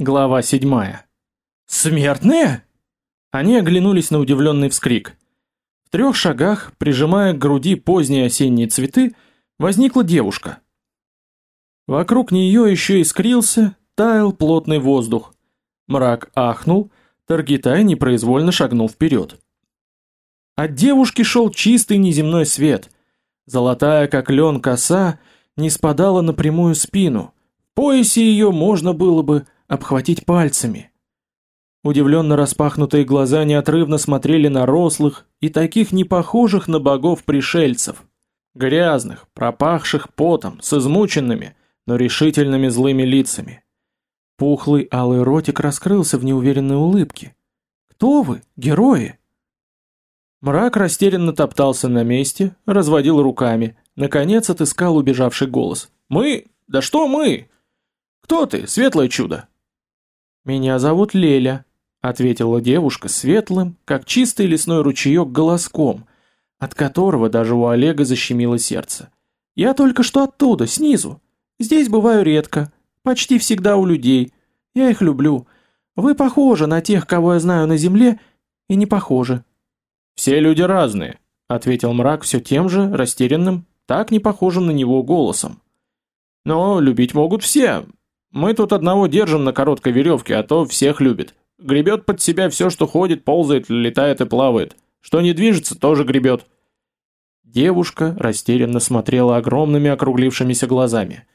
Глава седьмая. «Смертные?» Они оглянулись на удивленный вскрик. В трех шагах, прижимая к груди поздние осенние цветы, возникла девушка. Вокруг нее еще искрился, таял плотный воздух. Мрак ахнул, Таргитай непроизвольно шагнул вперед. От девушки шел чистый неземной свет. Золотая, как лен, коса не спадала на прямую спину. В поясе ее можно было бы обхватить пальцами. Удивленно распахнутые глаза неотрывно смотрели на рослых и таких непохожих на богов пришельцев. Грязных, пропахших потом, с измученными, но решительными злыми лицами. Пухлый алый ротик раскрылся в неуверенной улыбке. «Кто вы, герои?» Мрак растерянно топтался на месте, разводил руками, наконец отыскал убежавший голос. «Мы? Да что мы? Кто ты, светлое чудо?» «Меня зовут Леля», — ответила девушка светлым, как чистый лесной ручеек, голоском, от которого даже у Олега защемило сердце. «Я только что оттуда, снизу. Здесь бываю редко, почти всегда у людей. Я их люблю. Вы похожи на тех, кого я знаю на земле, и не похожи». «Все люди разные», — ответил мрак все тем же, растерянным, так не похожим на него голосом. «Но любить могут все, мы тут одного держим на короткой веревке, а то всех любит. Гребет под себя все, что ходит, ползает, летает и плавает. Что не движется, тоже гребет. Девушка растерянно смотрела огромными округлившимися глазами.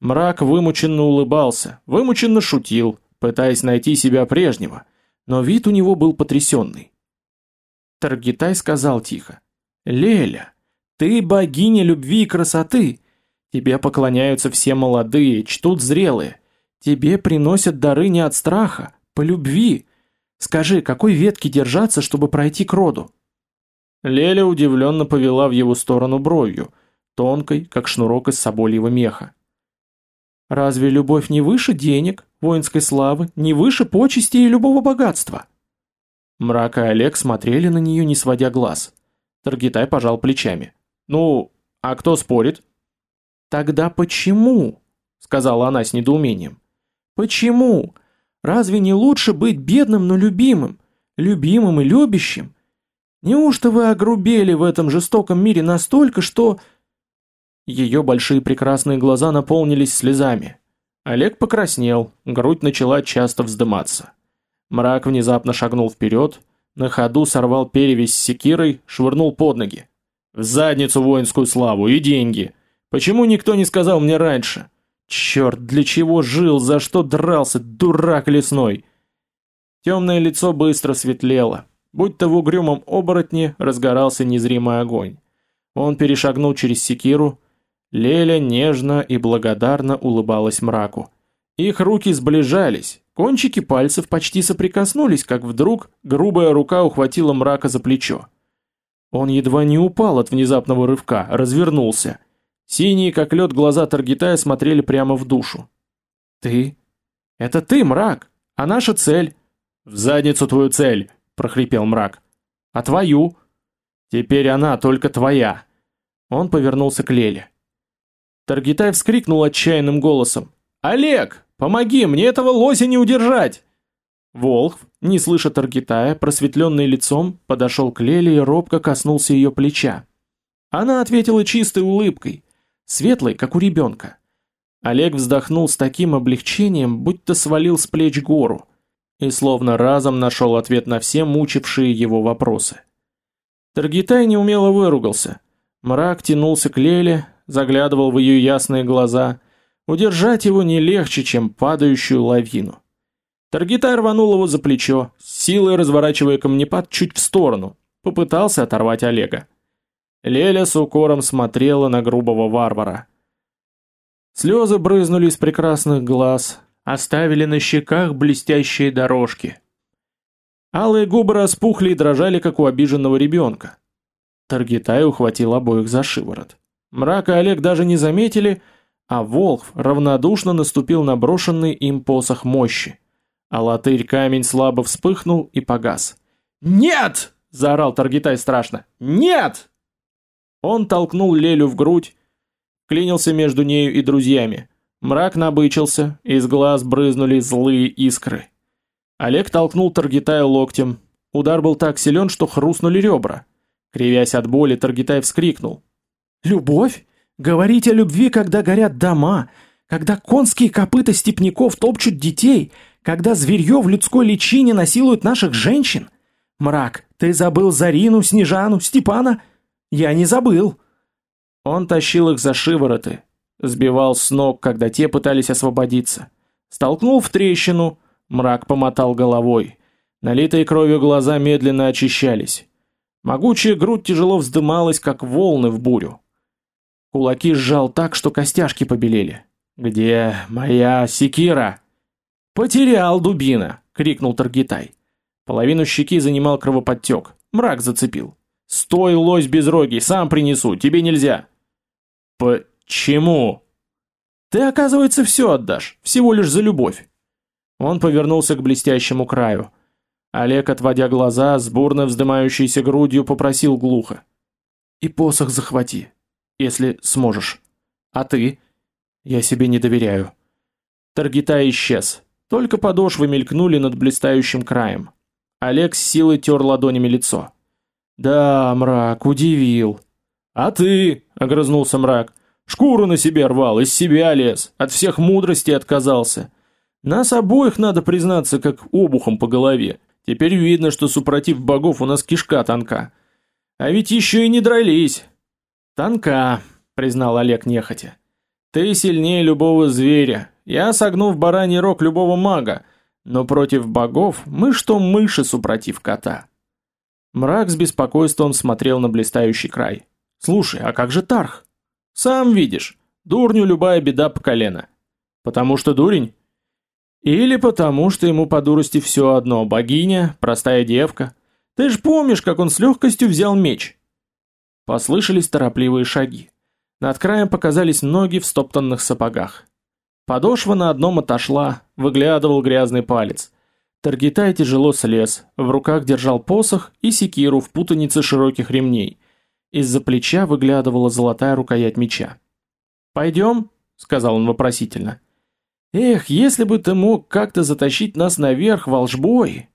Мрак вымученно улыбался, вымученно шутил, пытаясь найти себя прежнего, но вид у него был потрясенный. Таргитай сказал тихо. «Леля, ты богиня любви и красоты. Тебе поклоняются все молодые, чтут зрелые. Тебе приносят дары не от страха, по любви. Скажи, какой ветки держаться, чтобы пройти к роду?» Леля удивленно повела в его сторону бровью, тонкой, как шнурок из собольего меха. «Разве любовь не выше денег, воинской славы, не выше почести и любого богатства?» Мрак и Олег смотрели на нее, не сводя глаз. Таргитай пожал плечами. «Ну, а кто спорит?» «Тогда почему?» — сказала она с недоумением. Почему? Разве не лучше быть бедным, но любимым, любимым и любящим? Неужто вы огрубели в этом жестоком мире настолько, что Ее большие прекрасные глаза наполнились слезами. Олег покраснел, грудь начала часто вздыматься. Мрак внезапно шагнул вперед, на ходу сорвал перевязь с секирой, швырнул под ноги. В задницу воинскую славу и деньги. Почему никто не сказал мне раньше? Черт, для чего жил, за что дрался, дурак лесной? Темное лицо быстро светлело, будто в угрюмом оборотне разгорался незримый огонь. Он перешагнул через секиру. Леля нежно и благодарно улыбалась мраку. Их руки сближались, кончики пальцев почти соприкоснулись, как вдруг грубая рука ухватила мрака за плечо. Он едва не упал от внезапного рывка, развернулся — Синие, как лед, глаза Таргитая смотрели прямо в душу. «Ты? Это ты, мрак! А наша цель?» «В задницу твою цель!» — прохрипел мрак. «А твою?» «Теперь она только твоя!» Он повернулся к Леле. Таргитай вскрикнул отчаянным голосом. «Олег, помоги, мне этого лося не удержать!» Волхв, не слыша Таргитая, просветленный лицом, подошел к Леле и робко коснулся ее плеча. Она ответила чистой улыбкой, светлый, как у ребенка. Олег вздохнул с таким облегчением, будто свалил с плеч гору, и словно разом нашел ответ на все мучившие его вопросы. Таргитай неумело выругался. Мрак тянулся к Леле, заглядывал в ее ясные глаза. Удержать его не легче, чем падающую лавину. Таргитай рванул его за плечо, силой разворачивая камнепад чуть в сторону, попытался оторвать Олега. Леля с укором смотрела на грубого варвара. Слезы брызнули из прекрасных глаз, оставили на щеках блестящие дорожки. Алые губы распухли и дрожали, как у обиженного ребенка. Таргитай ухватил обоих за шиворот. Мрак и Олег даже не заметили, а Волхв равнодушно наступил на брошенный им посох мощи. А латырь камень слабо вспыхнул и погас. «Нет!» — заорал Таргитай страшно. «Нет!» Он толкнул Лелю в грудь, клинился между нею и друзьями. Мрак набычился, из глаз брызнули злые искры. Олег толкнул Таргитая локтем. Удар был так силен, что хрустнули ребра. Кривясь от боли, Таргитай вскрикнул. «Любовь? Говорить о любви, когда горят дома, когда конские копыта степняков топчут детей, когда зверье в людской личине насилует наших женщин? Мрак, ты забыл Зарину, Снежану, Степана? Я не забыл!» Он тащил их за шивороты, сбивал с ног, когда те пытались освободиться. Столкнул в трещину, мрак помотал головой. Налитые кровью глаза медленно очищались. Могучая грудь тяжело вздымалась, как волны в бурю. Кулаки сжал так, что костяшки побелели. «Где моя секира?» «Потерял дубина!» — крикнул Таргитай. Половину щеки занимал кровоподтек. Мрак зацепил. «Стой, лось безрогий, сам принесу, тебе нельзя!» «Почему?» «Ты, оказывается, все отдашь, всего лишь за любовь!» Он повернулся к блестящему краю. Олег, отводя глаза, с бурно вздымающейся грудью, попросил глухо. «И посох захвати, если сможешь. А ты?» «Я себе не доверяю». Таргита исчез. Только подошвы мелькнули над блистающим краем. Олег с силой тер ладонями лицо. «Да, мрак, удивил». «А ты?» — огрызнулся мрак. «Шкуру на себе рвал, из себя лез, от всех мудростей отказался. Нас обоих, надо признаться, как обухом по голове. Теперь видно, что супротив богов у нас кишка тонка. А ведь еще и не дрались». «Тонка», — признал Олег нехотя. «Ты сильнее любого зверя. Я согну в бараний рог любого мага. Но против богов мы что мыши супротив кота». Мрак с беспокойством смотрел на блистающий край. «Слушай, а как же Тарх?» «Сам видишь, дурню любая беда по колено». «Потому что дурень?» Или потому, что ему по дурости все одно, богиня, простая девка. Ты ж помнишь, как он с легкостью взял меч? Послышались торопливые шаги. Над краем показались ноги в стоптанных сапогах. Подошва на одном отошла, выглядывал грязный палец. Таргитай тяжело слез, в руках держал посох и секиру в путанице широких ремней. Из-за плеча выглядывала золотая рукоять меча. «Пойдем?» — сказал он вопросительно. Эх, если бы ты мог как-то затащить нас наверх волжбой.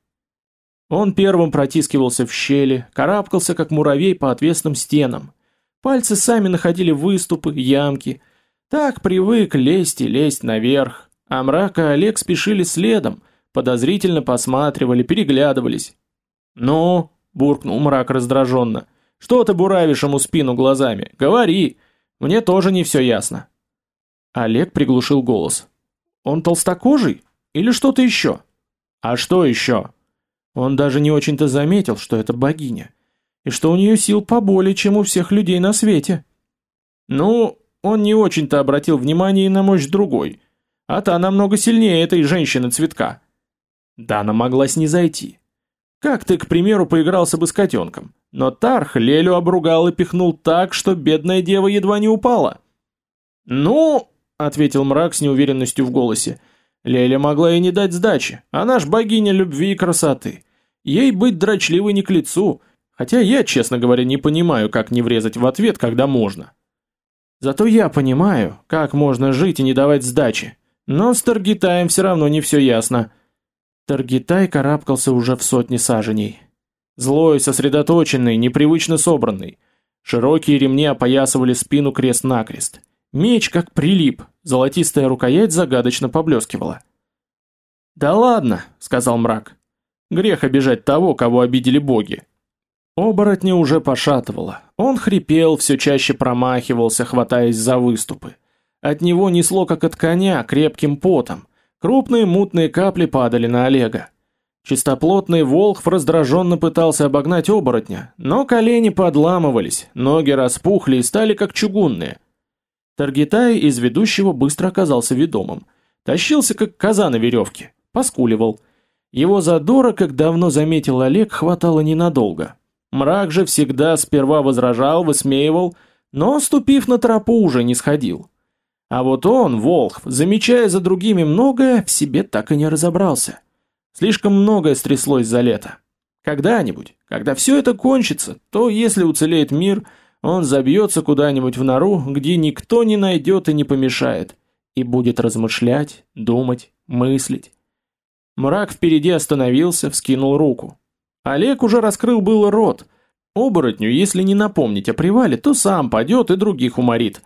Он первым протискивался в щели, карабкался как муравей по отвесным стенам. Пальцы сами находили выступы, ямки. Так привык лезть и лезть наверх. А мрак и Олег спешили следом, подозрительно посматривали, переглядывались. «Ну?» — буркнул мрак раздраженно. «Что ты буравишь ему спину глазами? Говори! Мне тоже не все ясно». Олег приглушил голос. Он толстокожий? Или что-то еще? А что еще? Он даже не очень-то заметил, что это богиня. И что у нее сил поболее, чем у всех людей на свете. Ну, он не очень-то обратил внимание и на мощь другой. А та намного сильнее этой женщины-цветка. Дана могла снизойти. Как ты, к примеру, поигрался бы с котенком? Но Тарх Лелю обругал и пихнул так, что бедная дева едва не упала. «Ну, ответил мрак с неуверенностью в голосе. Леля могла и не дать сдачи. Она ж богиня любви и красоты. Ей быть дрочливой не к лицу, хотя я, честно говоря, не понимаю, как не врезать в ответ, когда можно. Зато я понимаю, как можно жить и не давать сдачи. Но с Таргитаем все равно не все ясно. Таргитай карабкался уже в сотни саженей. Злой, сосредоточенный, непривычно собранный. Широкие ремни опоясывали спину крест-накрест. Меч как прилип, золотистая рукоять загадочно поблескивала. «Да ладно», — сказал мрак. «Грех обижать того, кого обидели боги». Оборотня уже пошатывало. Он хрипел, все чаще промахивался, хватаясь за выступы. От него несло, как от коня, крепким потом. Крупные мутные капли падали на Олега. Чистоплотный волхв раздраженно пытался обогнать оборотня, но колени подламывались, ноги распухли и стали как чугунные. Таргитай из ведущего быстро оказался ведомым. Тащился, как коза на веревке, поскуливал. Его задора, как давно заметил Олег, хватало ненадолго. Мрак же всегда сперва возражал, высмеивал, но, ступив на тропу, уже не сходил. А вот он, Волхв, замечая за другими многое, в себе так и не разобрался. Слишком многое стряслось за лето. Когда-нибудь, когда все это кончится, то, если уцелеет мир – он забьется куда-нибудь в нору, где никто не найдет и не помешает. и будет размышлять, думать, мыслить. Мрак впереди остановился, вскинул руку. Олег уже раскрыл было рот. Оборотню, если не напомнить о привале, то сам падет и других уморит.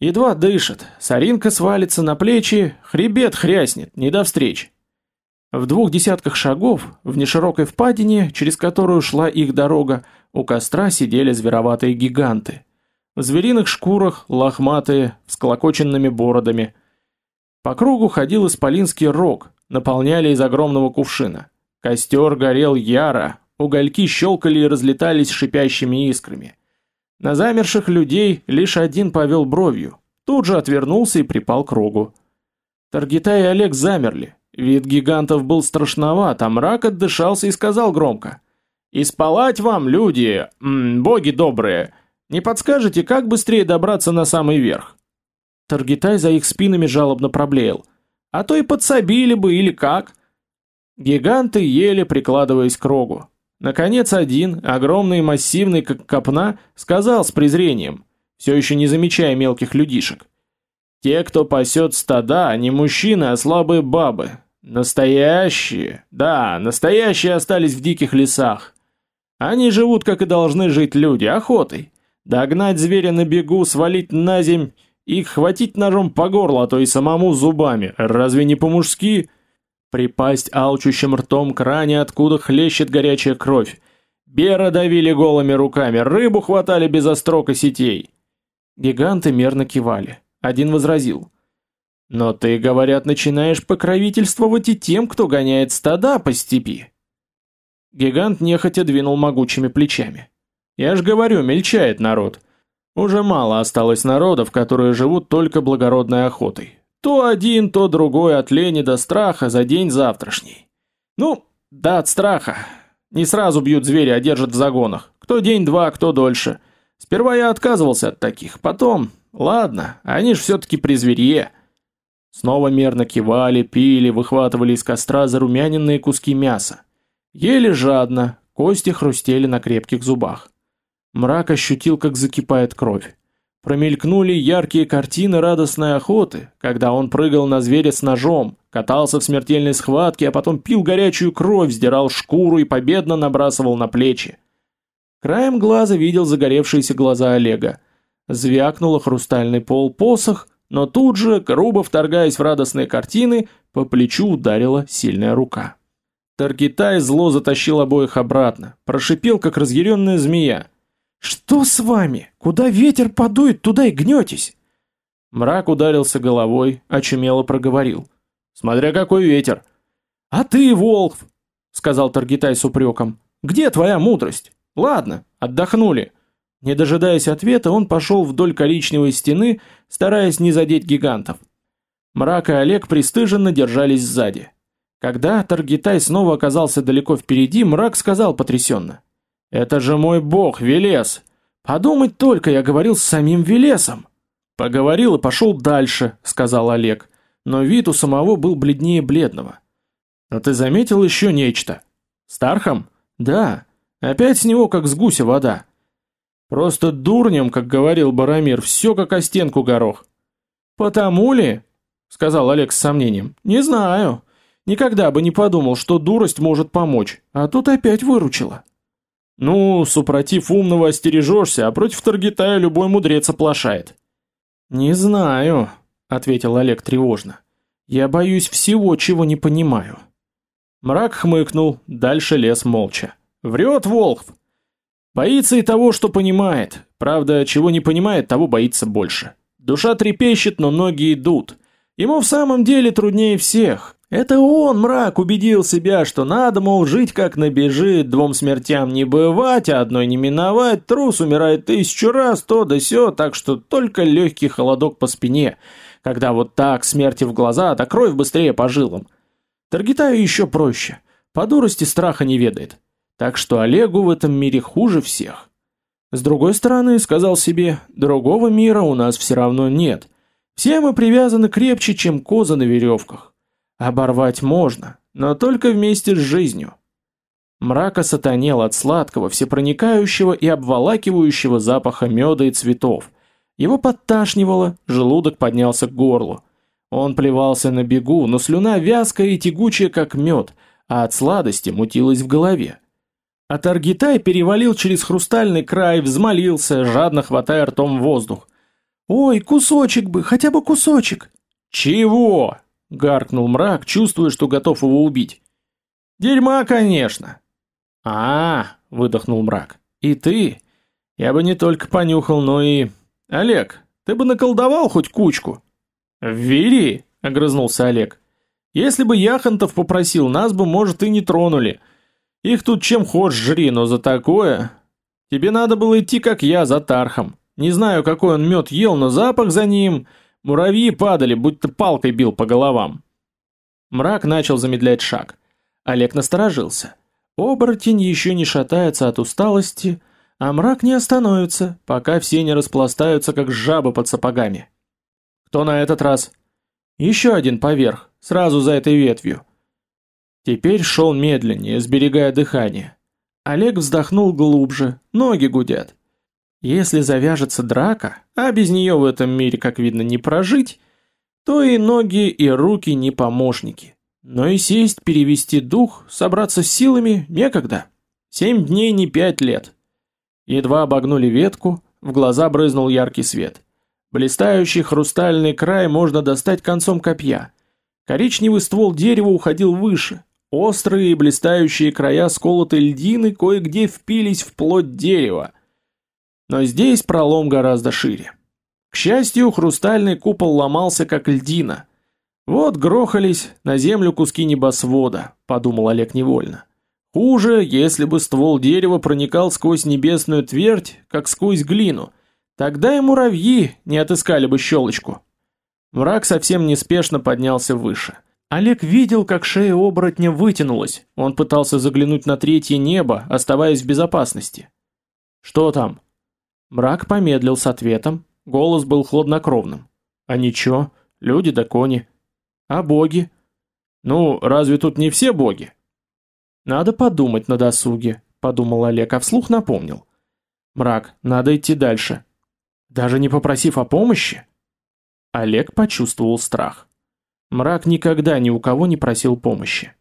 Едва дышит, соринка свалится на плечи, хребет хряснет, не до встреч. В двух десятках шагов, в неширокой впадине, через которую шла их дорога, у костра сидели звероватые гиганты. В звериных шкурах, лохматые, с колокоченными бородами. По кругу ходил исполинский рог, наполняли из огромного кувшина. Костер горел яро, угольки щелкали и разлетались шипящими искрами. На замерших людей лишь один повел бровью, тут же отвернулся и припал к рогу. Таргита и Олег замерли, Вид гигантов был страшноват, а мрак отдышался и сказал громко. «И вам, люди, м боги добрые! Не подскажете, как быстрее добраться на самый верх?» Таргитай за их спинами жалобно проблеял. «А то и подсобили бы, или как?» Гиганты ели, прикладываясь к рогу. Наконец один, огромный и массивный, как копна, сказал с презрением, все еще не замечая мелких людишек. «Те, кто пасет стада, не мужчины, а слабые бабы. Настоящие, да, настоящие остались в диких лесах. Они живут, как и должны жить люди, охотой. Догнать зверя на бегу, свалить на земь, их хватить ножом по горлу, а то и самому зубами. Разве не по-мужски? Припасть алчущим ртом к ране, откуда хлещет горячая кровь. Бера давили голыми руками, рыбу хватали без острока сетей. Гиганты мерно кивали. Один возразил. Но ты, говорят, начинаешь покровительствовать и тем, кто гоняет стада по степи. Гигант нехотя двинул могучими плечами. Я ж говорю, мельчает народ. Уже мало осталось народов, которые живут только благородной охотой. То один, то другой от лени до страха за день завтрашний. Ну, да от страха. Не сразу бьют зверя, а держат в загонах. Кто день-два, кто дольше. Сперва я отказывался от таких, потом... Ладно, они ж все-таки при зверье. Снова мерно кивали, пили, выхватывали из костра зарумяненные куски мяса. Ели жадно, кости хрустели на крепких зубах. Мрак ощутил, как закипает кровь. Промелькнули яркие картины радостной охоты, когда он прыгал на зверя с ножом, катался в смертельной схватке, а потом пил горячую кровь, сдирал шкуру и победно набрасывал на плечи. Краем глаза видел загоревшиеся глаза Олега. Звякнуло хрустальный пол посох, но тут же, грубо вторгаясь в радостные картины, по плечу ударила сильная рука. Таргитай зло затащил обоих обратно, прошипел, как разъяренная змея. «Что с вами? Куда ветер подует, туда и гнетесь?» Мрак ударился головой, очумело проговорил. «Смотря какой ветер!» «А ты, Волхв!» — сказал Таргитай с упреком. «Где твоя мудрость? Ладно, отдохнули. Не дожидаясь ответа, он пошел вдоль коричневой стены, стараясь не задеть гигантов. Мрак и Олег пристыженно держались сзади. Когда Таргитай снова оказался далеко впереди, Мрак сказал потрясенно. «Это же мой бог, Велес! Подумать только, я говорил с самим Велесом!» «Поговорил и пошел дальше», — сказал Олег, но вид у самого был бледнее бледного. «А ты заметил еще нечто?» «Стархом?» «Да. Опять с него, как с гуся, вода. Просто дурнем, как говорил Барамир, все как о стенку горох. Потому ли? Сказал Олег с сомнением. Не знаю. Никогда бы не подумал, что дурость может помочь, а тут опять выручила. Ну, супротив умного остережешься, а против Таргитая любой мудрец оплошает. Не знаю, ответил Олег тревожно. Я боюсь всего, чего не понимаю. Мрак хмыкнул, дальше лес молча. Врет Волхв. Боится и того, что понимает. Правда, чего не понимает, того боится больше. Душа трепещет, но ноги идут. Ему в самом деле труднее всех. Это он, мрак, убедил себя, что надо, мол, жить как набежит, двум смертям не бывать, а одной не миновать, трус умирает тысячу раз, то да сё, так что только легкий холодок по спине, когда вот так смерти в глаза, да кровь быстрее по жилам. Таргитаю еще проще, по дурости страха не ведает. Так что Олегу в этом мире хуже всех. С другой стороны, сказал себе, другого мира у нас все равно нет. Все мы привязаны крепче, чем козы на веревках. Оборвать можно, но только вместе с жизнью. Мрак осатанел от сладкого, всепроникающего и обволакивающего запаха меда и цветов. Его подташнивало, желудок поднялся к горлу. Он плевался на бегу, но слюна вязкая и тягучая, как мед, а от сладости мутилась в голове. А Таргитай перевалил через хрустальный край, взмолился, жадно хватая ртом воздух. «Ой, кусочек бы, хотя бы кусочек!» «Чего?» — гаркнул мрак, чувствуя, что готов его убить. «Дерьма, конечно!» «А, — выдохнул мрак, — и ты? Я бы не только понюхал, но и... Олег, ты бы наколдовал хоть кучку?» «Вери!» — огрызнулся Олег. «Если бы Яхонтов попросил, нас бы, может, и не тронули. Их тут чем хочешь жри, но за такое... Тебе надо было идти, как я, за Тархом. Не знаю, какой он мед ел, но запах за ним... Муравьи падали, будто палкой бил по головам». Мрак начал замедлять шаг. Олег насторожился. Оборотень еще не шатается от усталости, а мрак не остановится, пока все не распластаются, как жабы под сапогами. Кто на этот раз? Еще один поверх, сразу за этой ветвью. Теперь шел медленнее, сберегая дыхание. Олег вздохнул глубже, ноги гудят. Если завяжется драка, а без нее в этом мире, как видно, не прожить, то и ноги, и руки не помощники. Но и сесть, перевести дух, собраться с силами некогда. Семь дней не пять лет. Едва обогнули ветку, в глаза брызнул яркий свет. Блистающий хрустальный край можно достать концом копья. Коричневый ствол дерева уходил выше. Острые и блистающие края сколотой льдины кое-где впились в плоть дерева. Но здесь пролом гораздо шире. К счастью, хрустальный купол ломался как льдина. Вот грохались на землю куски небосвода, подумал Олег невольно. Хуже, если бы ствол дерева проникал сквозь небесную твердь, как сквозь глину. Тогда и муравьи не отыскали бы щелочку. Мрак совсем неспешно поднялся выше. Олег видел, как шея оборотня вытянулась. Он пытался заглянуть на третье небо, оставаясь в безопасности. Что там? Мрак помедлил с ответом. Голос был хладнокровным. А ничего, люди да кони. А боги? Ну, разве тут не все боги? Надо подумать на досуге, подумал Олег, а вслух напомнил. Мрак, надо идти дальше. Даже не попросив о помощи? Олег почувствовал страх. Мрак никогда ни у кого не просил помощи.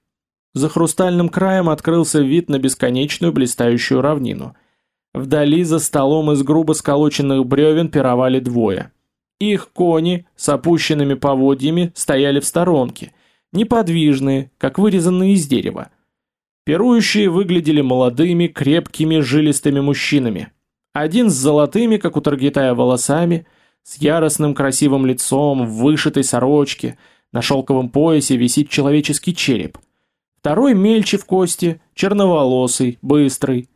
За хрустальным краем открылся вид на бесконечную блистающую равнину. Вдали за столом из грубо сколоченных бревен пировали двое. Их кони с опущенными поводьями стояли в сторонке, неподвижные, как вырезанные из дерева. Пирующие выглядели молодыми, крепкими, жилистыми мужчинами. Один с золотыми, как у Таргитая, волосами, с яростным красивым лицом, в вышитой сорочке, на шелковом поясе висит человеческий череп. Второй мельче в кости, черноволосый, быстрый,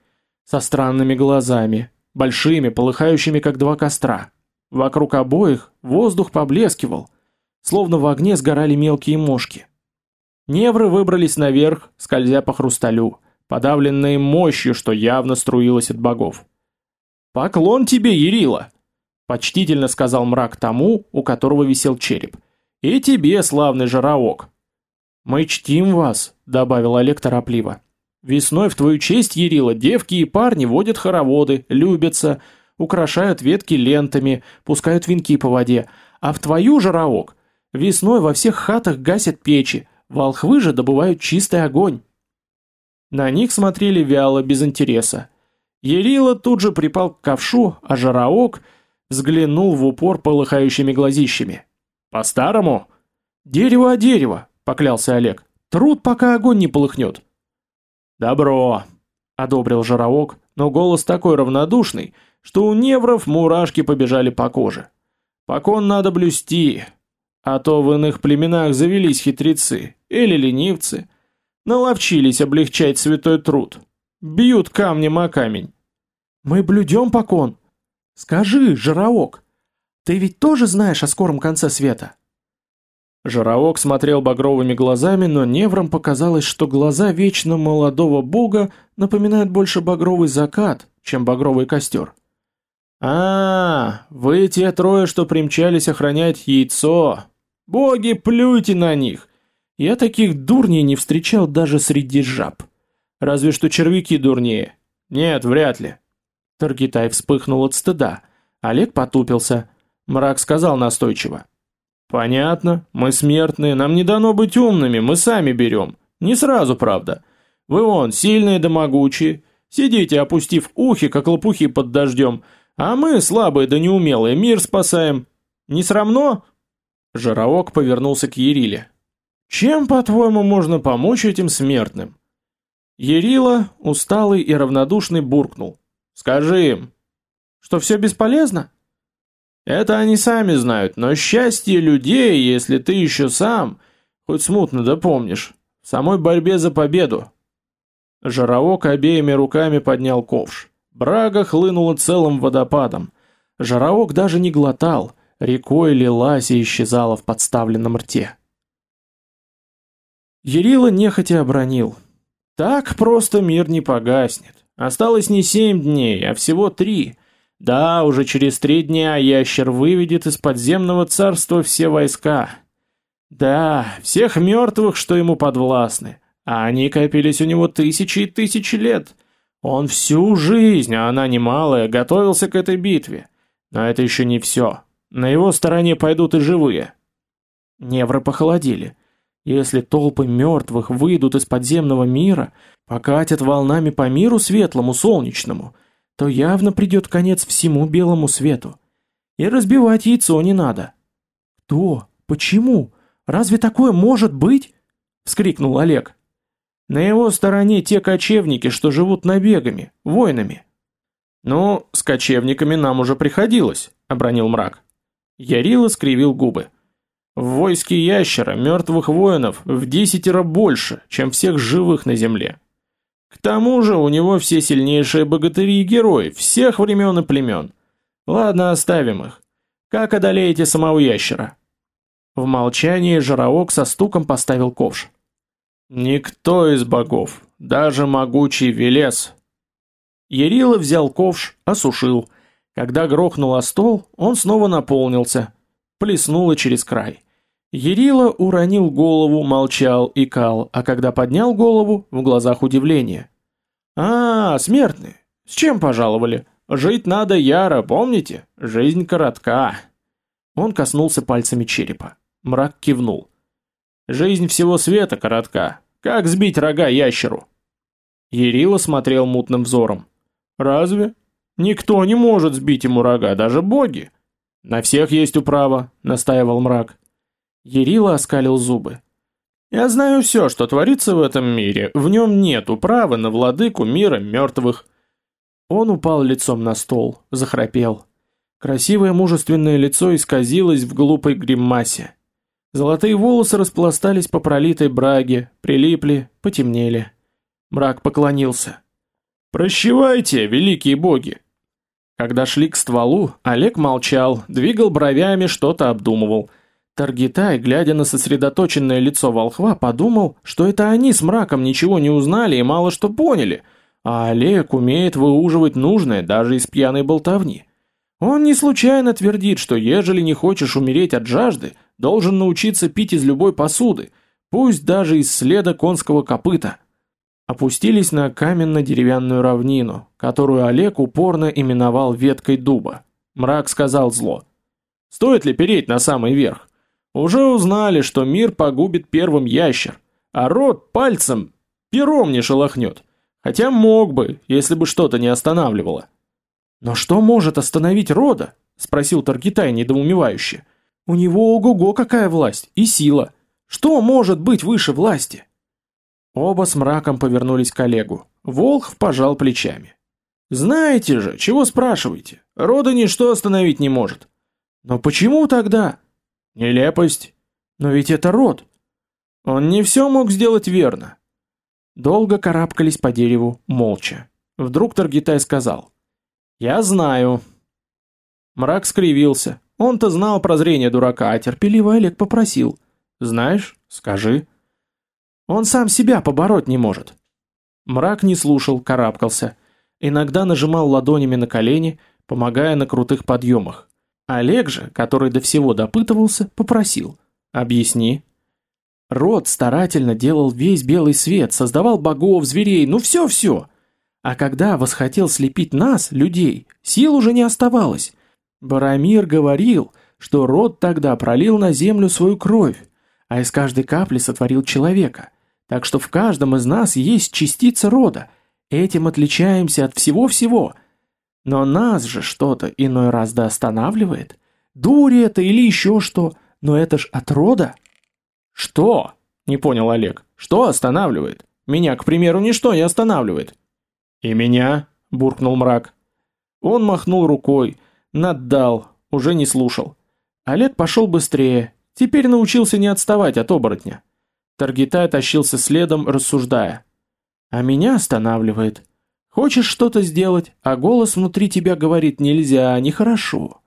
со странными глазами, большими, полыхающими, как два костра. Вокруг обоих воздух поблескивал, словно в огне сгорали мелкие мошки. Невры выбрались наверх, скользя по хрусталю, подавленные мощью, что явно струилось от богов. «Поклон тебе, Ярила!» — почтительно сказал мрак тому, у которого висел череп. «И тебе, славный жараок!» «Мы чтим вас», — добавил Олег торопливо. «Весной в твою честь, Ярила, девки и парни водят хороводы, любятся, украшают ветки лентами, пускают венки по воде, а в твою жараок весной во всех хатах гасят печи, волхвы же добывают чистый огонь». На них смотрели вяло, без интереса. Ерила тут же припал к ковшу, а Жараок взглянул в упор полыхающими глазищами. «По-старому?» «Дерево о дерево», — поклялся Олег. «Труд, пока огонь не полыхнет». «Добро», — одобрил Жараок, но голос такой равнодушный, что у невров мурашки побежали по коже. «Покон надо блюсти, а то в иных племенах завелись хитрецы или ленивцы, наловчились облегчать святой труд, Бьют камнем о камень. Мы блюдем покон. Скажи, Жираок, ты ведь тоже знаешь о скором конце света? Жираок смотрел багровыми глазами, но неврам показалось, что глаза вечно молодого бога напоминают больше багровый закат, чем багровый костер. А, вы те трое, что примчались охранять яйцо. Боги, плюйте на них. Я таких дурней не встречал даже среди жаб. Разве что червяки дурнее. Нет, вряд ли. Таргитай вспыхнул от стыда. Олег потупился. Мрак сказал настойчиво. «Понятно, мы смертные, нам не дано быть умными, мы сами берем. Не сразу, правда. Вы вон, сильные да могучие, сидите, опустив ухи, как лопухи под дождем, а мы, слабые да неумелые, мир спасаем. Не срамно?» Жаровок повернулся к Ериле. «Чем, по-твоему, можно помочь этим смертным?» Ерила, усталый и равнодушный, буркнул. «Скажи им, что все бесполезно?» Это они сами знают, но счастье людей, если ты еще сам, хоть смутно да помнишь, в самой борьбе за победу. Жаровок обеими руками поднял ковш. Брага хлынула целым водопадом. Жаровок даже не глотал, рекой лилась и исчезала в подставленном рте. Ерила нехотя обронил. Так просто мир не погаснет. Осталось не семь дней, а всего три. Да, уже через три дня ящер выведет из подземного царства все войска. Да, всех мертвых, что ему подвластны. А они копились у него тысячи и тысячи лет. Он всю жизнь, а она немалая, готовился к этой битве. Но это еще не все. На его стороне пойдут и живые. Невры похолодели. Если толпы мертвых выйдут из подземного мира, покатят волнами по миру светлому, солнечному — то явно придет конец всему белому свету. И разбивать яйцо не надо. «Кто? Почему? Разве такое может быть?» — вскрикнул Олег. «На его стороне те кочевники, что живут набегами, воинами». «Ну, с кочевниками нам уже приходилось», — обронил мрак. Ярила скривил губы. «В войске ящера мертвых воинов в десятеро больше, чем всех живых на земле. К тому же у него все сильнейшие богатыри и герои всех времен и племен. Ладно, оставим их. Как одолеете самого ящера? В молчании Жараок со стуком поставил ковш. Никто из богов, даже могучий Велес. Ярила взял ковш, осушил. Когда грохнул о стол, он снова наполнился. Плеснуло через край. Ерила уронил голову, молчал, и кал, а когда поднял голову, в глазах удивление. «А, смертные, с чем пожаловали? Жить надо яро, помните? Жизнь коротка». Он коснулся пальцами черепа. Мрак кивнул. «Жизнь всего света коротка. Как сбить рога ящеру?» Ерила смотрел мутным взором. «Разве? Никто не может сбить ему рога, даже боги». «На всех есть управа», — настаивал мрак. Ерила оскалил зубы. «Я знаю все, что творится в этом мире. В нем нет права на владыку мира мертвых». Он упал лицом на стол, захрапел. Красивое мужественное лицо исказилось в глупой гримасе. Золотые волосы распластались по пролитой браге, прилипли, потемнели. Мрак поклонился. «Прощевайте, великие боги!» Когда шли к стволу, Олег молчал, двигал бровями, что-то обдумывал – Таргитай, глядя на сосредоточенное лицо волхва, подумал, что это они с мраком ничего не узнали и мало что поняли, а Олег умеет выуживать нужное даже из пьяной болтовни. Он не случайно твердит, что ежели не хочешь умереть от жажды, должен научиться пить из любой посуды, пусть даже из следа конского копыта. Опустились на каменно-деревянную равнину, которую Олег упорно именовал веткой дуба. Мрак сказал зло. «Стоит ли переть на самый верх? Уже узнали, что мир погубит первым ящер, а рот пальцем, пером не шелохнет. Хотя мог бы, если бы что-то не останавливало. «Но что может остановить рода?» — спросил Таргитай недоумевающе. «У него ого-го какая власть и сила. Что может быть выше власти?» Оба с мраком повернулись к Олегу. Волхв пожал плечами. «Знаете же, чего спрашиваете? Рода ничто остановить не может». «Но почему тогда?» Нелепость. Но ведь это род. Он не все мог сделать верно. Долго карабкались по дереву, молча. Вдруг Таргитай сказал. «Я знаю». Мрак скривился. Он-то знал прозрение дурака, а терпеливый Олег попросил. «Знаешь, скажи». Он сам себя побороть не может. Мрак не слушал, карабкался. Иногда нажимал ладонями на колени, помогая на крутых подъемах. Олег же, который до всего допытывался, попросил «Объясни». Род старательно делал весь белый свет, создавал богов, зверей, ну все-все. А когда восхотел слепить нас, людей, сил уже не оставалось. Барамир говорил, что род тогда пролил на землю свою кровь, а из каждой капли сотворил человека. Так что в каждом из нас есть частица рода. Этим отличаемся от всего-всего. Но нас же что-то иной раз да останавливает. Дури это или еще что, но это ж от рода. Что? Не понял Олег. Что останавливает? Меня, к примеру, ничто не останавливает. И меня, буркнул мрак. Он махнул рукой, наддал, уже не слушал. Олег пошел быстрее, теперь научился не отставать от оборотня. Таргитай тащился следом, рассуждая. А меня останавливает. Хочешь что-то сделать, а голос внутри тебя говорит нельзя, нехорошо.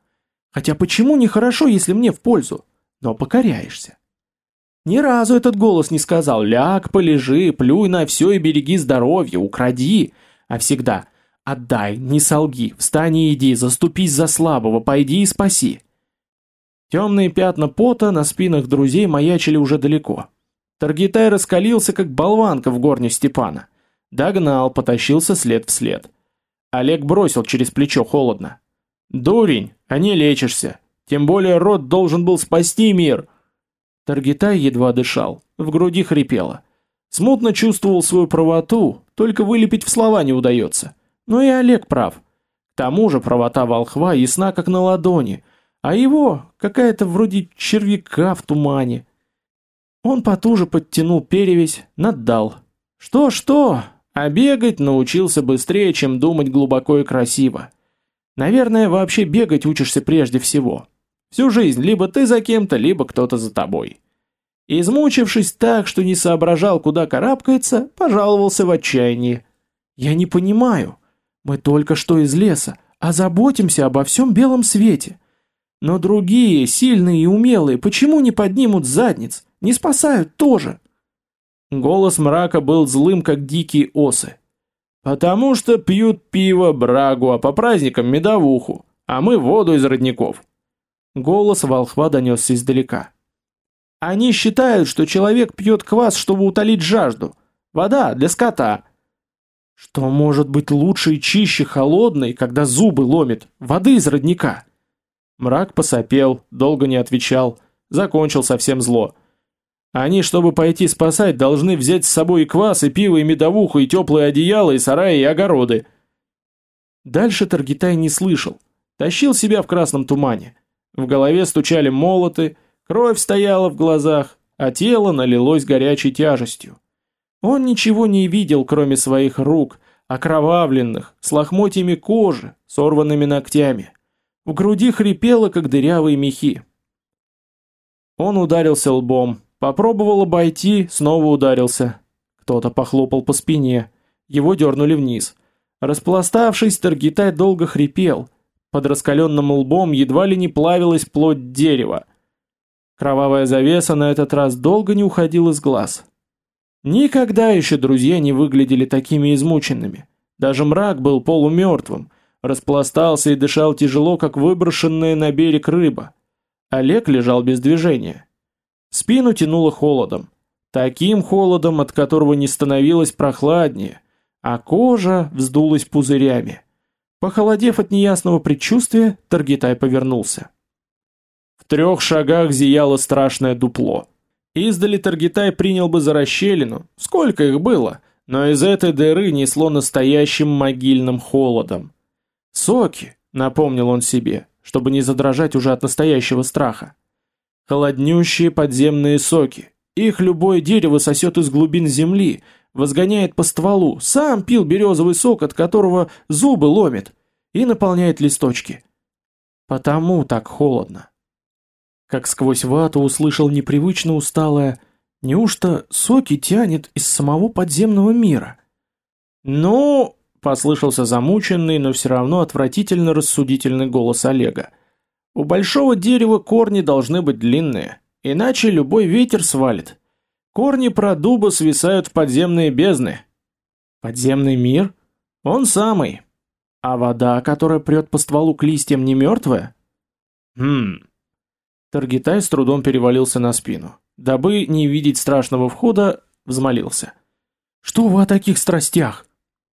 Хотя почему нехорошо, если мне в пользу? Но покоряешься. Ни разу этот голос не сказал «ляг, полежи, плюй на все и береги здоровье, укради», а всегда «отдай, не солги, встань и иди, заступись за слабого, пойди и спаси». Темные пятна пота на спинах друзей маячили уже далеко. Таргитай раскалился, как болванка в горне Степана. Догнал, потащился след в след. Олег бросил через плечо холодно. «Дурень, а не лечишься. Тем более род должен был спасти мир». Таргитай едва дышал, в груди хрипело. Смутно чувствовал свою правоту, только вылепить в слова не удается. Но и Олег прав. К тому же правота волхва ясна как на ладони, а его какая-то вроде червяка в тумане. Он потуже подтянул перевязь, наддал. Что-что, а бегать научился быстрее, чем думать глубоко и красиво. Наверное, вообще бегать учишься прежде всего. Всю жизнь либо ты за кем-то, либо кто-то за тобой. Измучившись так, что не соображал, куда карабкается, пожаловался в отчаянии. «Я не понимаю. Мы только что из леса, а заботимся обо всем белом свете. Но другие, сильные и умелые, почему не поднимут задниц, не спасают тоже?» Голос мрака был злым, как дикие осы. «Потому что пьют пиво, брагу, а по праздникам медовуху, а мы воду из родников». Голос волхва донесся издалека. Они считают, что человек пьет квас, чтобы утолить жажду. Вода для скота. Что может быть лучше и чище холодной, когда зубы ломит, воды из родника? Мрак посопел, долго не отвечал, закончил совсем зло. Они, чтобы пойти спасать, должны взять с собой и квас, и пиво, и медовуху, и теплые одеяла, и сараи, и огороды. Дальше Таргитай не слышал. Тащил себя в красном тумане. В голове стучали молоты, кровь стояла в глазах, а тело налилось горячей тяжестью. Он ничего не видел, кроме своих рук, окровавленных, с лохмотьями кожи, сорванными ногтями. В груди хрипело, как дырявые мехи. Он ударился лбом, попробовал обойти, снова ударился. Кто-то похлопал по спине, его дернули вниз. Распластавшись, Таргитай долго хрипел, под раскаленным лбом едва ли не плавилась плоть дерева. Кровавая завеса на этот раз долго не уходила из глаз. Никогда еще друзья не выглядели такими измученными. Даже мрак был полумертвым, распластался и дышал тяжело, как выброшенная на берег рыба. Олег лежал без движения. Спину тянуло холодом. Таким холодом, от которого не становилось прохладнее, а кожа вздулась пузырями. Похолодев от неясного предчувствия, Таргитай повернулся. В трех шагах зияло страшное дупло. Издали Таргитай принял бы за расщелину, сколько их было, но из этой дыры несло настоящим могильным холодом. «Соки», — напомнил он себе, чтобы не задрожать уже от настоящего страха. «Холоднющие подземные соки. Их любое дерево сосет из глубин земли, возгоняет по стволу, сам пил березовый сок, от которого зубы ломит, и наполняет листочки. Потому так холодно. Как сквозь вату услышал непривычно усталое «Неужто соки тянет из самого подземного мира?» «Ну...» — послышался замученный, но все равно отвратительно рассудительный голос Олега. «У большого дерева корни должны быть длинные, иначе любой ветер свалит. Корни про дуба свисают в подземные бездны. Подземный мир? Он самый. А вода, которая прет по стволу к листьям, не мертвая? Хм. Таргитай с трудом перевалился на спину. Дабы не видеть страшного входа, взмолился. «Что вы о таких страстях?»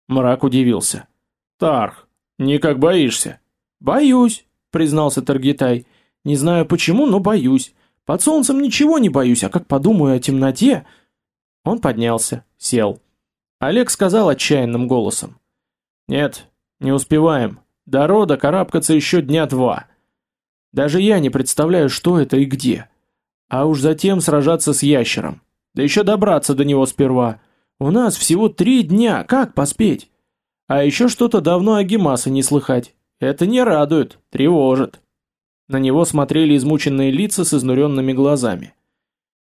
Мрак удивился. «Тарх, никак боишься?» «Боюсь. Признался Таргитай. Не знаю почему, но боюсь. Под солнцем ничего не боюсь, а как подумаю о темноте... Он поднялся, сел. Олег сказал отчаянным голосом. Нет, не успеваем. До рода карабкаться еще дня два. Даже я не представляю, что это и где. А уж затем сражаться с ящером. Да еще добраться до него сперва. У нас всего три дня, как поспеть? А еще что-то давно о Гемаса не слыхать. Это не радует, тревожит. На него смотрели измученные лица с изнуренными глазами.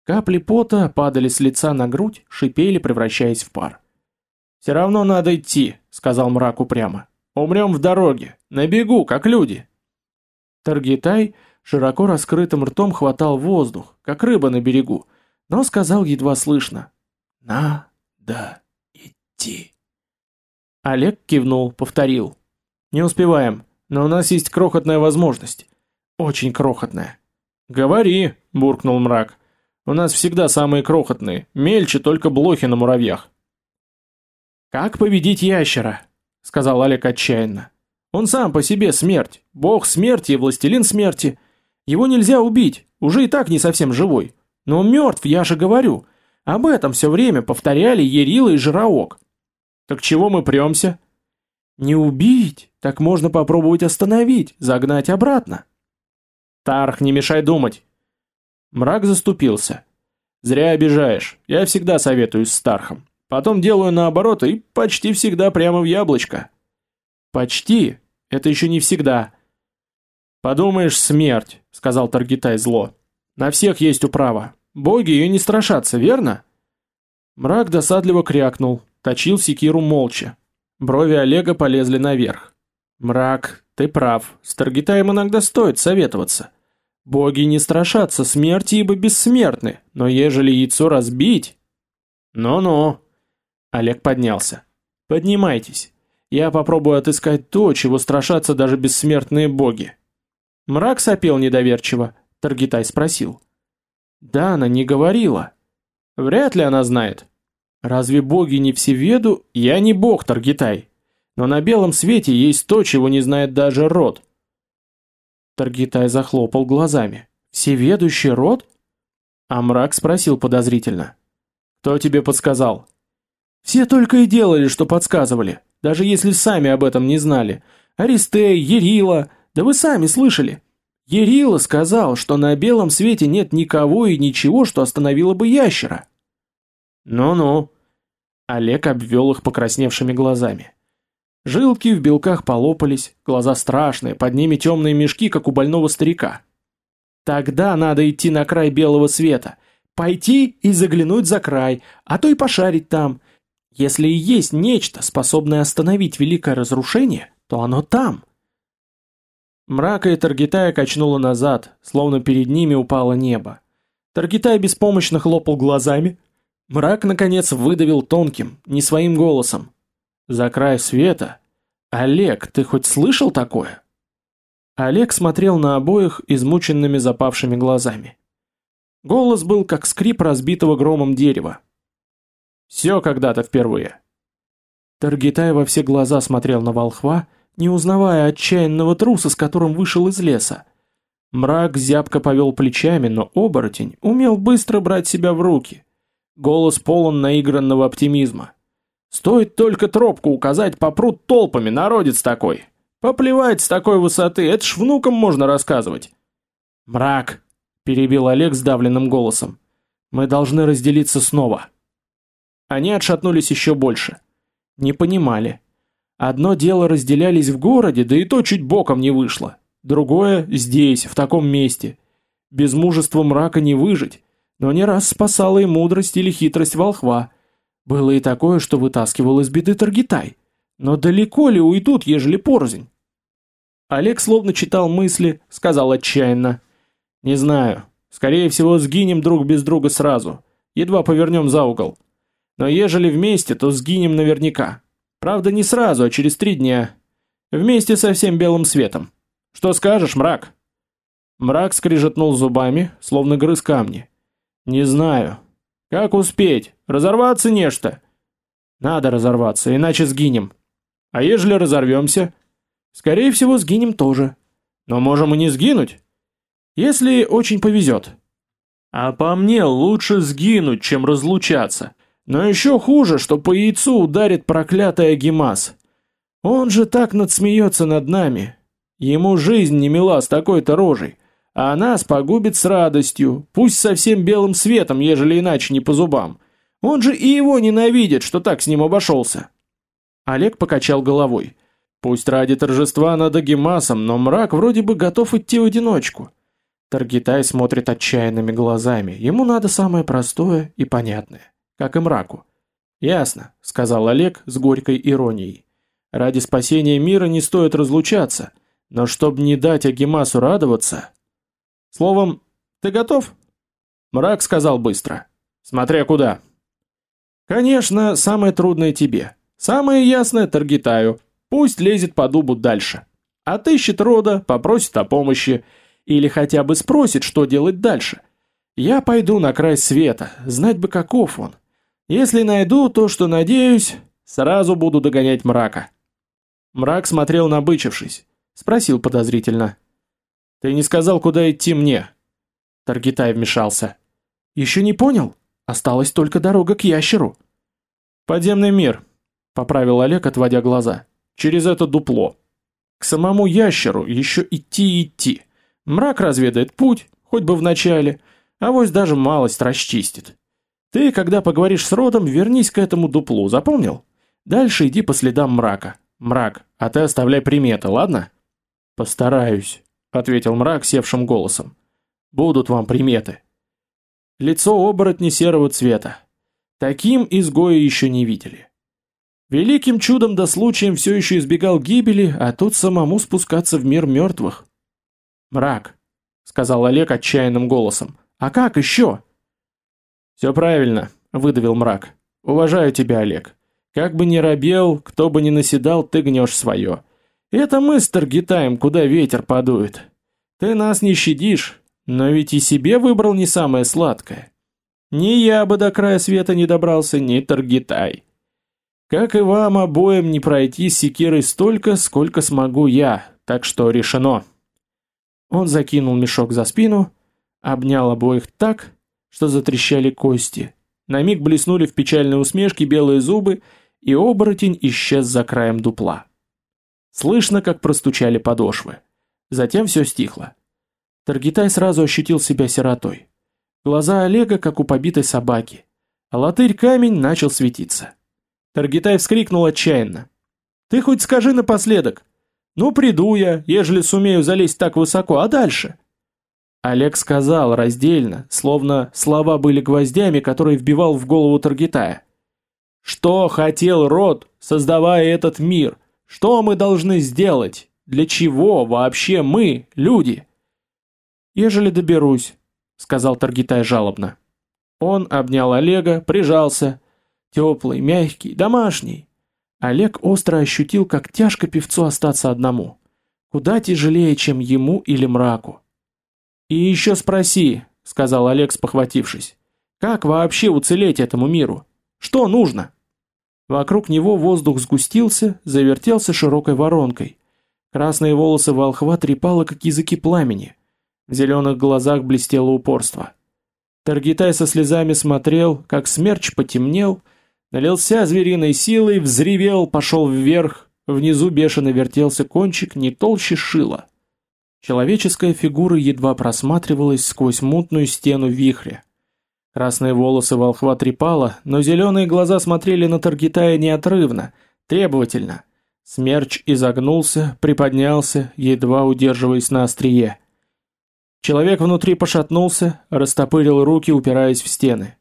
Капли пота падали с лица на грудь, шипели, превращаясь в пар. «Все равно надо идти», — сказал мрак упрямо. «Умрем в дороге, на бегу, как люди». Таргитай широко раскрытым ртом хватал воздух, как рыба на берегу, но сказал едва слышно. «Надо идти». Олег кивнул, повторил. «Не успеваем, но у нас есть крохотная возможность. Очень крохотная». «Говори», — буркнул мрак. «У нас всегда самые крохотные, мельче только блохи на муравьях». «Как победить ящера?» — сказал Олег отчаянно. «Он сам по себе смерть, бог смерти и властелин смерти. Его нельзя убить, уже и так не совсем живой. Но он мертв, я же говорю. Об этом все время повторяли Ерила и Жираок. Так чего мы премся? Не убить, так можно попробовать остановить, загнать обратно. Тарх, не мешай думать. Мрак заступился. Зря обижаешь, я всегда советуюсь с Тархом. Потом делаю наоборот и почти всегда прямо в яблочко. Почти, это еще не всегда. Подумаешь, смерть, сказал Таргитай зло. На всех есть управа. Боги ее не страшатся, верно? Мрак досадливо крякнул, точил секиру молча. Брови Олега полезли наверх. Мрак, ты прав, с Таргитаем иногда стоит советоваться. Боги не страшатся смерти, ибо бессмертны, но ежели яйцо разбить... Ну-ну. Олег поднялся. Поднимайтесь. Я попробую отыскать то, чего страшатся даже бессмертные боги. Мрак сопел недоверчиво. Таргитай спросил. Да, она не говорила. Вряд ли она знает. Разве боги не всеведу? Я не бог, Таргитай. Но на белом свете есть то, чего не знает даже род. Таргитай захлопал глазами. Всеведущий род? А мрак спросил подозрительно. Кто тебе подсказал? Все только и делали, что подсказывали, даже если сами об этом не знали. Аристей, Ерила, да вы сами слышали. Ерила сказал, что на белом свете нет никого и ничего, что остановило бы ящера. Ну-ну, Олег обвел их покрасневшими глазами. Жилки в белках полопались, глаза страшные, под ними темные мешки, как у больного старика. Тогда надо идти на край белого света, пойти и заглянуть за край, а то и пошарить там. Если и есть нечто, способное остановить великое разрушение, то оно там. Мрака и Таргитая качнуло назад, словно перед ними упало небо. Таргитай беспомощно хлопал глазами, Мрак, наконец, выдавил тонким, не своим голосом. «За край света? Олег, ты хоть слышал такое?» Олег смотрел на обоих измученными запавшими глазами. Голос был как скрип разбитого громом дерева. «Все когда-то впервые». Таргитай во все глаза смотрел на волхва, не узнавая отчаянного труса, с которым вышел из леса. Мрак зябко повел плечами, но оборотень умел быстро брать себя в руки. Голос полон наигранного оптимизма. Стоит только тропку указать, попрут толпами, народец такой. Поплевать с такой высоты, это ж внукам можно рассказывать. Мрак, перебил Олег сдавленным голосом. Мы должны разделиться снова. Они отшатнулись еще больше. Не понимали. Одно дело разделялись в городе, да и то чуть боком не вышло. Другое здесь, в таком месте. Без мужества мрака не выжить но не раз спасала и мудрость или хитрость волхва. Было и такое, что вытаскивал из беды Таргитай. Но далеко ли уйдут, ежели порознь? Олег словно читал мысли, сказал отчаянно. «Не знаю. Скорее всего, сгинем друг без друга сразу. Едва повернем за угол. Но ежели вместе, то сгинем наверняка. Правда, не сразу, а через три дня. Вместе со всем белым светом. Что скажешь, мрак?» Мрак скрижетнул зубами, словно грыз камни. Не знаю. Как успеть? Разорваться нечто. Надо разорваться, иначе сгинем. А ежели разорвемся? Скорее всего, сгинем тоже. Но можем и не сгинуть. Если очень повезет. А по мне лучше сгинуть, чем разлучаться. Но еще хуже, что по яйцу ударит проклятый Агимас. Он же так надсмеется над нами. Ему жизнь не мила с такой-то рожей, а нас погубит с радостью, пусть совсем белым светом, ежели иначе не по зубам. Он же и его ненавидит, что так с ним обошелся. Олег покачал головой. Пусть ради торжества над Агимасом, но мрак вроде бы готов идти в одиночку. Таргитай смотрит отчаянными глазами. Ему надо самое простое и понятное как и мраку. Ясно, сказал Олег с горькой иронией. Ради спасения мира не стоит разлучаться, но чтобы не дать Агимасу радоваться. Словом, ты готов? Мрак сказал быстро. Смотря куда. Конечно, самое трудное тебе. Самое ясное Таргитаю. Пусть лезет по дубу дальше. Отыщет рода, попросит о помощи или хотя бы спросит, что делать дальше. Я пойду на край света, знать бы каков он. Если найду то, что надеюсь, сразу буду догонять мрака. Мрак смотрел набычившись, спросил подозрительно: "Ты не сказал, куда идти мне?" Таргитай вмешался. «Еще не понял? Осталась только дорога к ящеру". "Подземный мир", поправил Олег, отводя глаза. "Через это дупло. К самому ящеру еще идти и идти. Мрак разведает путь, хоть бы в начале, а вось даже малость расчистит. Ты, когда поговоришь с родом, вернись к этому дуплу, запомнил? Дальше иди по следам мрака. Мрак, а ты оставляй приметы, ладно? Постараюсь, ответил мрак севшим голосом. Будут вам приметы. Лицо оборотня серого цвета. Таким изгои еще не видели. Великим чудом да случаем все еще избегал гибели, а тут самому спускаться в мир мертвых. Мрак, сказал Олег отчаянным голосом. А как еще? «Все правильно», — выдавил мрак. «Уважаю тебя, Олег. Как бы ни робел, кто бы ни наседал, ты гнешь свое. Это мы с куда ветер подует. Ты нас не щадишь, но ведь и себе выбрал не самое сладкое. Ни я бы до края света не добрался, ни Таргитай. Как и вам обоим не пройти с секирой столько, сколько смогу я, так что решено». Он закинул мешок за спину, обнял обоих так, что затрещали кости. На миг блеснули в печальной усмешке белые зубы, и оборотень исчез за краем дупла. Слышно, как простучали подошвы. Затем все стихло. Таргитай сразу ощутил себя сиротой. Глаза Олега, как у побитой собаки. А латырь-камень начал светиться. Таргитай вскрикнул отчаянно. «Ты хоть скажи напоследок. Ну, приду я, ежели сумею залезть так высоко, а дальше?» Олег сказал раздельно, словно слова были гвоздями, которые вбивал в голову Таргитая. Что хотел род, создавая этот мир? Что мы должны сделать? Для чего вообще мы, люди? Ежели доберусь, сказал Таргитай жалобно. Он обнял Олега, прижался, теплый, мягкий, домашний. Олег остро ощутил, как тяжко певцу остаться одному. Куда тяжелее, чем ему или мраку. «И еще спроси», — сказал Олег, спохватившись, «как вообще уцелеть этому миру? Что нужно?» Вокруг него воздух сгустился, завертелся широкой воронкой. Красные волосы волхва трепало, как языки пламени. В зеленых глазах блестело упорство. Таргитай со слезами смотрел, как смерч потемнел, налился звериной силой, взревел, пошел вверх, внизу бешено вертелся кончик не толще шила. Человеческая фигура едва просматривалась сквозь мутную стену вихря. Красные волосы волхва трепало, но зеленые глаза смотрели на Таргитая неотрывно, требовательно. Смерч изогнулся, приподнялся, едва удерживаясь на острие. Человек внутри пошатнулся, растопырил руки, упираясь в стены.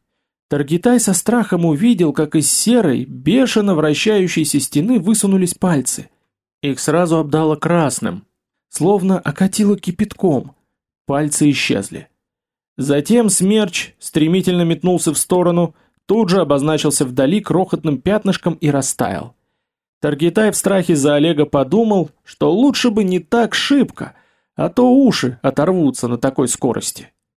Таргитай со страхом увидел, как из серой, бешено вращающейся стены высунулись пальцы. Их сразу обдало красным, словно окатило кипятком. Пальцы исчезли. Затем смерч стремительно метнулся в сторону, тут же обозначился вдали крохотным пятнышком и растаял. Таргитай в страхе за Олега подумал, что лучше бы не так шибко, а то уши оторвутся на такой скорости.